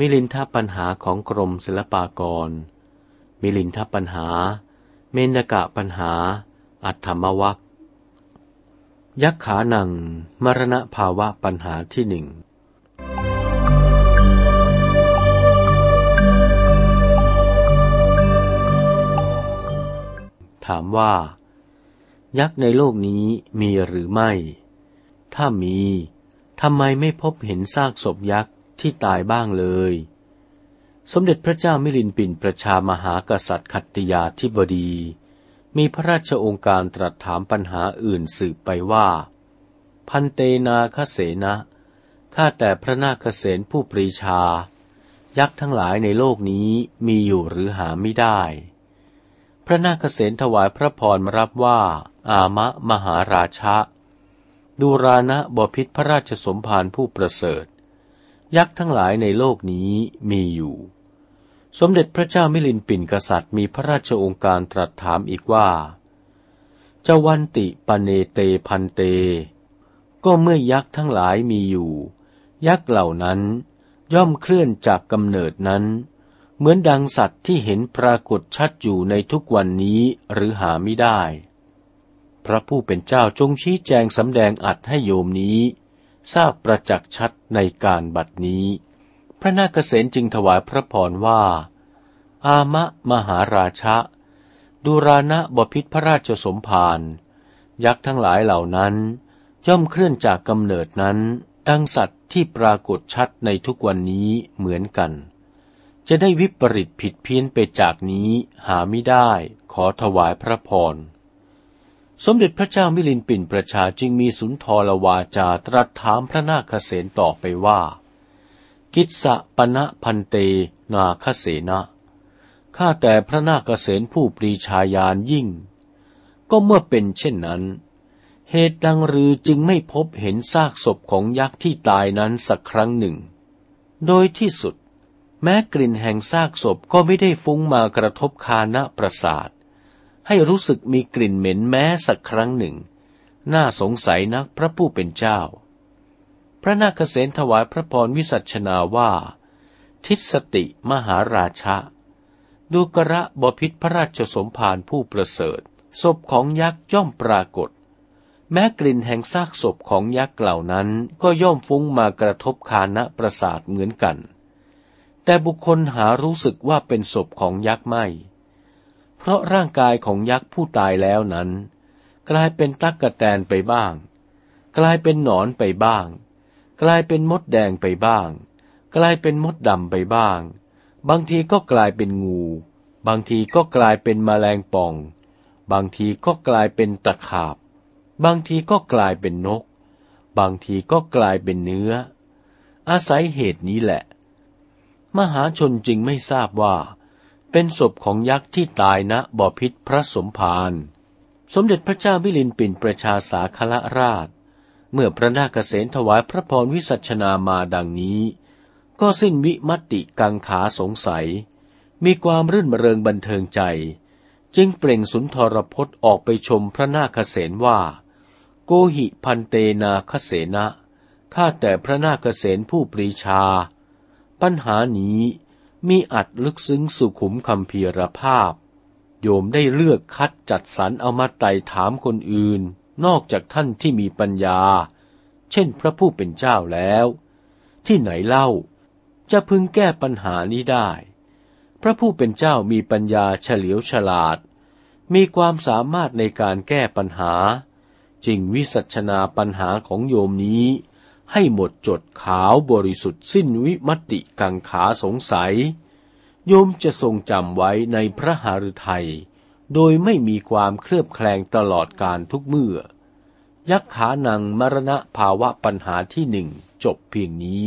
มิลินทปัญหาของกรมศิลปากร มิลินทปัญหา เมนกะปัญหา อัตถมวัคยักขานัง มรณภาวะปัญหาที่หนึ่งถามว่า ยักษ์ในโลกนี้มีหรือไม่ ถ้ามี ทำไมไม่พบเห็นซากศพยักษ์ ที่ตายบ้างเลย สมเด็จพระเจ้ามิลินปินประชามหากษัตริย์ขัตติยาธิบดี มีพระราชองค์การตรัสถามปัญหาอื่นสืบไปว่า พันเตนาคเสนะข้าแต่พระนาคเสนผู้ปรีชา ยักษ์ทั้งหลายในโลกนี้มีอยู่หรือหาไม่ได้ พระนาคเสนถวายพระพรมรับว่า อามะมหาราชะดูรานะบพิษพระราชสมภารผู้ประเสริฐ ยักษ์ทั้งหลายในโลกนี้มีอยู่ สมเด็จพระเจ้ามิลินปินกษัตริย์มีพระราชองค์การตรัสถามอีกว่าเจวันติปเนเตพันเต ก็เมื่อยักษ์ทั้งหลายมีอยู่ ยักษ์เหล่านั้นย่อมเคลื่อนจากกำเนิดนั้น เหมือนดังสัตว์ที่เห็นปรากฏชัดอยู่ในทุกวันนี้หรือหาไม่ได้ พระผู้เป็นเจ้าจงชี้แจงสำแดงอัดให้โยมนี้ ทราบประจักษ์ชัดในการบัดนี้ พระนาคเษนจึงถวายพระพรว่า อามะมหาราชะดูรานะบพิษพระราชสมภาร ยักษ์ทั้งหลายเหล่านั้น ย่อมเคลื่อนจากกำเนิดนั้น ดังสัตว์ที่ปรากฏชัดในทุกวันนี้เหมือนกัน จะได้วิปริตผิดเพี้ยนไปจากนี้หาไม่ได้ขอถวายพระพร สมเด็จพระเจ้ามิลินปินประชาจึงมีสุนทรวาจาตรัสถามพระนาคเษนต่อไปว่า กิจสะปณะพันเตนาคเสนะข้าแต่พระนาคเษนผู้ปรีชาญาณยิ่ง ก็เมื่อเป็นเช่นนั้น เหตุดังรือจึงไม่พบเห็นซากศพของยักษ์ที่ตายนั้นสักครั้งหนึ่ง โดยที่สุด แม้กลิ่นแห่งซากศพก็ไม่ได้ฟุ้งมากระทบคานะประสาท ให้รู้สึกมีกลิ่นเหม็นแม้สักครั้งหนึ่ง น่าสงสัยนักพระผู้เป็นเจ้า พระนาคเษนถวายพระพรวิสัชนาว่า ทิสติมหาราชะดูกระบพิษพระราชสมภารผู้ประเสริฐ ศพของยักษ์ย่อมปรากฏ แม้กลิ่นแห่งซากศพของยักษ์เหล่านั้นก็ย่อมฟุ้งมากระทบคานะประสาทเหมือนกัน แต่บุคคลหารู้สึกว่าเป็นศพของยักษ์ไม่ เพราะร่างกายของยักษ์ผู้ตายแล้วนั้น กลายเป็นตั๊กกะแตนไปบ้าง กลายเป็นหนอนไปบ้าง กลายเป็นมดแดงไปบ้าง กลายเป็นมดดำไปบ้าง บางทีก็กลายเป็นงู บางทีก็กลายเป็นมแมลงป่อง บางทีก็กลายเป็นตะขาบ บางทีก็กลายเป็นนก บางทีก็กลายเป็นเนื้อ อาศัยเหตุนี้แหละ มหาชนจึงไม่ทราบว่า เป็นศพของยักษ์ที่ตายณบ่อพิษพระสมภารสมเด็จพระเจ้าวิลินปินประชาสาคละราช เมื่อพระนาคเษนถวายพระพรวิสัชนามาดังนี้ ก็สิ้นวิมติกังขาสงสัย มีความรื่นเริงบันเทิงใจ จึงเปล่งสุนทรพจน์ออกไปชมพระนาคเษนว่า โกหิพันเตนาคเสนะข้าแต่พระนาคเษนผู้ปรีชา ปัญหานี้ มีอัดลึกซึ้งสุขุมคำเพียรภาพ โยมได้เลือกคัดจัดสรรเอามาไต่ถามคนอื่น นอกจากท่านที่มีปัญญา เช่นพระผู้เป็นเจ้าแล้ว ที่ไหนเล่า จะพึงแก้ปัญหานี้ได้ พระผู้เป็นเจ้ามีปัญญาเฉลียวฉลาด มีความสามารถในการแก้ปัญหา จึงวิสัชนาปัญหาของโยมนี้ ให้หมดจดขาวบริสุทธิ์สิ้นวิมติกังขาสงสัย โยมจะทรงจำไว้ในพระหฤทัย โดยไม่มีความเคลือบแคลงตลอดการทุกเมื่อ ยักขานังมรณะภาวะปัญหาที่หนึ่งจบเพียงนี้